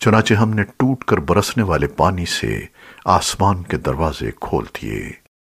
چنانچہ ہم نے ٹوٹ کر برسنے والے پانی سے آسمان کے دروازے کھول دیے۔